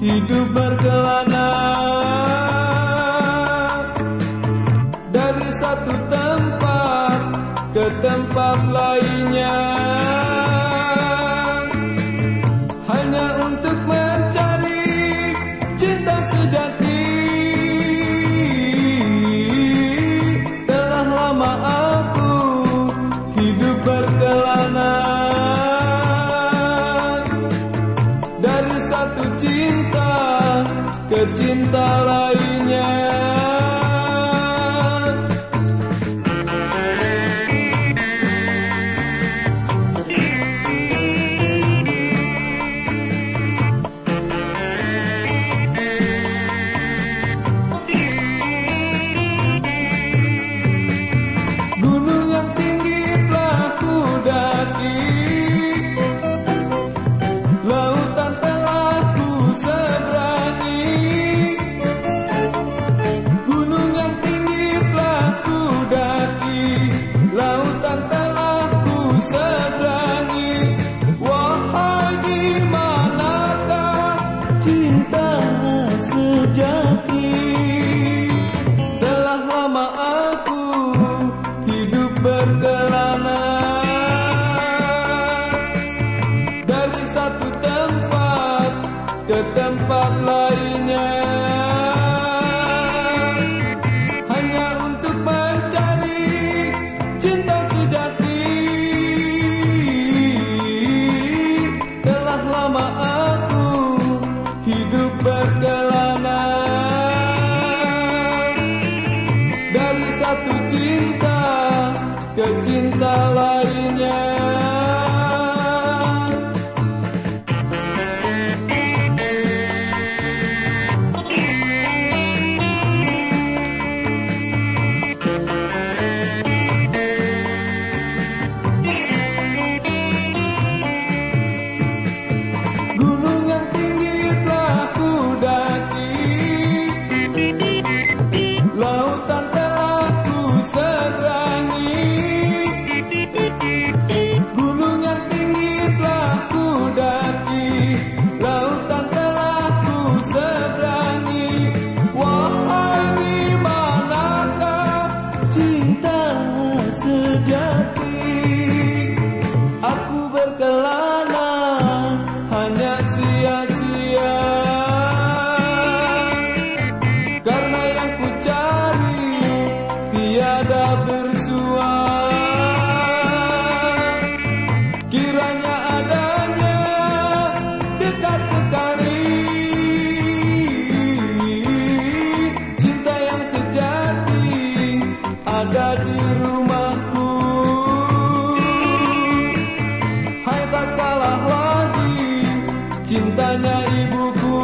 hidup berkelana. Dari satu tempat ke tempat lainnya satu cinta ke cinta lainnya sejati Telah lama aku hidup berkelana. Dari satu tempat ke tempat lainnya. Hanya untuk mencari cinta sejati. Telah lama aku hidup berkelana cinta ke cinta lainnya. sana ibuku